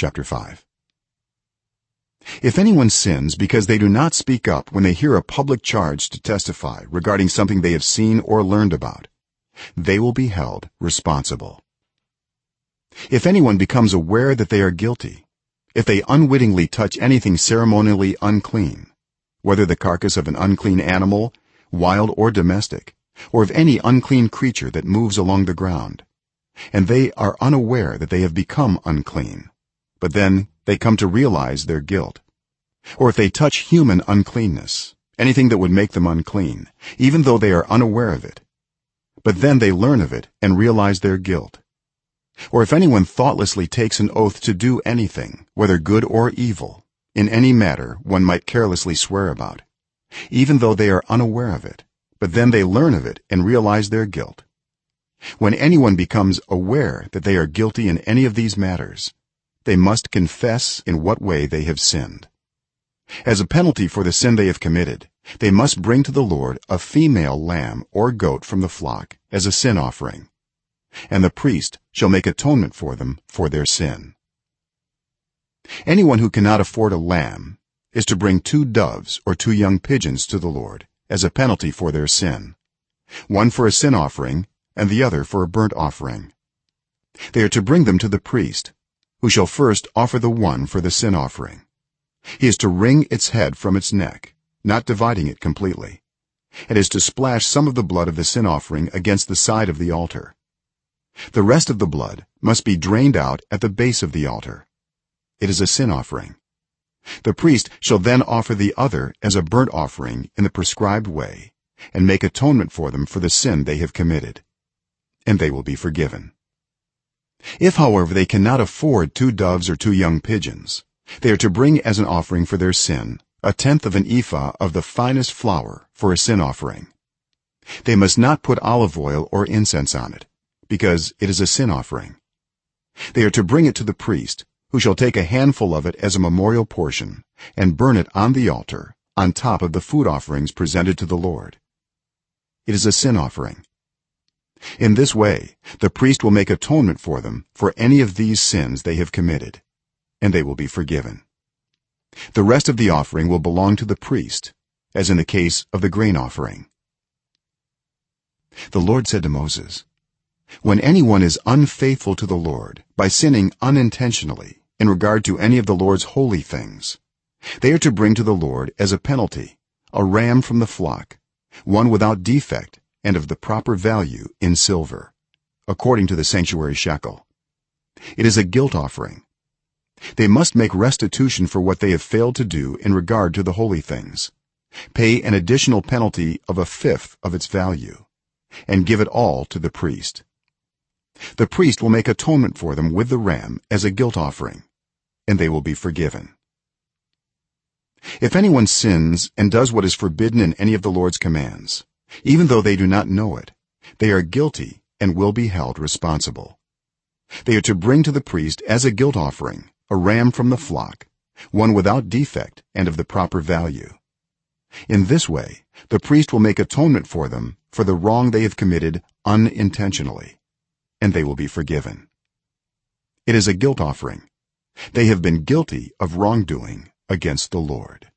chapter 5 if anyone sins because they do not speak up when they hear a public charge to testify regarding something they have seen or learned about they will be held responsible. If anyone becomes aware that they are guilty if they unwittingly touch anything ceremonially unclean whether the carcass of an unclean animal wild or domestic or of any unclean creature that moves along the ground and they are unaware that they have become unclean but then they come to realize their guilt. Or if they touch human uncleanness anything that would make them unclean even though they are unaware of it but then they learn of it and realize their guilt. Or if anyone thoughtlessly takes an oath to do anything whether good or evil in any matter one might carelessly swear about even though they are unaware of it but then they learn of it and realize their guilt. When anyone becomes aware that they are guilty in any of these matters they must confess in what way they have sinned. As a penalty for the sin they have committed they must bring to the lord a female lamb or goat from the flock as a sin offering and the priest shall make atonement for them for their sin. Anyone who cannot afford a lamb is to bring two doves or two young pigeons to the lord as a penalty for their sin one for a sin offering and the other for a burnt offering. They are to bring them to the priest who shall first offer the one for the sin offering. He is to wring its head from its neck not dividing it completely. And is to splash some of the blood of the sin offering against the side of the altar. The rest of the blood must be drained out at the base of the altar. It is a sin offering. The priest shall then offer the other as a burnt offering in the prescribed way and make atonement for them for the sin they have committed and they will be forgiven if however they cannot afford two doves or two young pigeons they are to bring as an offering for their sin a tenth of an ephah of the finest flour for a sin offering. They must not put olive oil or incense on it because it is a sin offering. They are to bring it to the priest who shall take a handful of it as a memorial portion and burn it on the altar on top of the food offerings presented to the lord. It is a sin offering in this way the priest will make atonement for them for any of these sins they have committed and they will be forgiven. The rest of the offering will belong to the priest as in the case of the grain offering. The lord said to moses when anyone is unfaithful to the lord by sinning unintentionally in regard to any of the lord's holy things they are to bring to the lord as a penalty a ram from the flock one without defect and of the proper value in silver according to the sanctuary shekel it is a guilt offering. They must make restitution for what they have failed to do in regard to the holy things pay an additional penalty of a fifth of its value and give it all to the priest. The priest will make atonement for them with the ram as a guilt offering and they will be forgiven. If anyone sins and does what is forbidden in any of the lord's commands even though they do not know it they are guilty and will be held responsible. They are to bring to the priest as a guilt offering a ram from the flock one without defect and of the proper value. In this way the priest will make atonement for them for the wrong they have committed unintentionally and they will be forgiven. It is a guilt offering. They have been guilty of wrongdoing against the lord